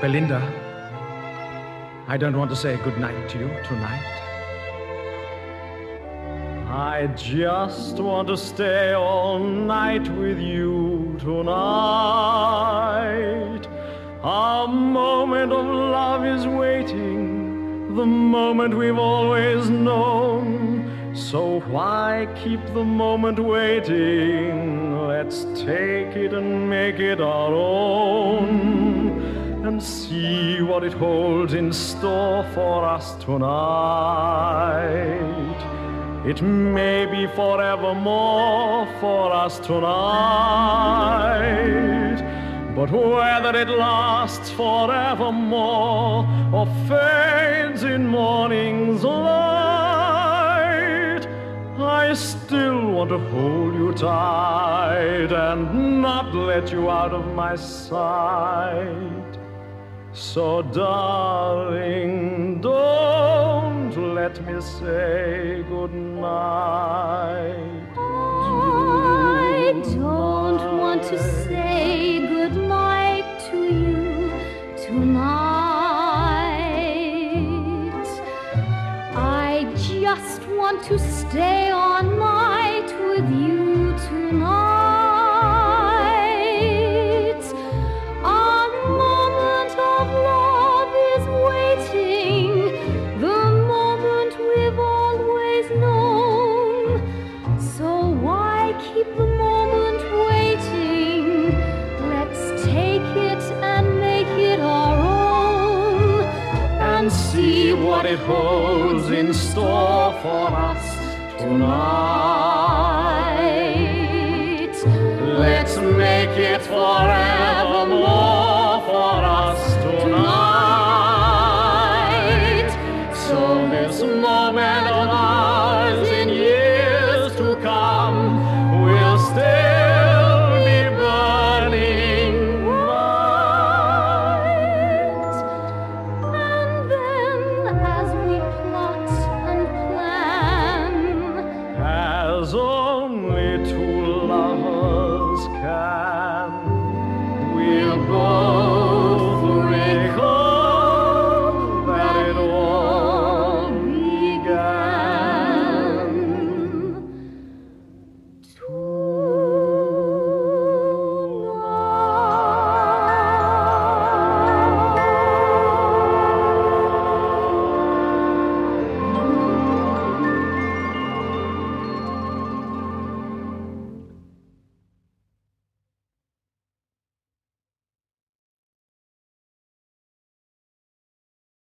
Belinda, I don't want to say good night to you tonight. I just want to stay all night with you tonight. A moment of love is waiting, the moment we've always known. So why keep the moment waiting? Let's take it and make it our own and see what it holds in store for us tonight. It may be forevermore for us tonight. But whether it lasts forevermore or fades in morning's light, I still want to hold you tight and not let you out of my sight. So, darling, don't let me say good night. I don't want to say good night to you tonight. I just want to stay all night with you and see what it holds in store for us tonight. as only two lovers can.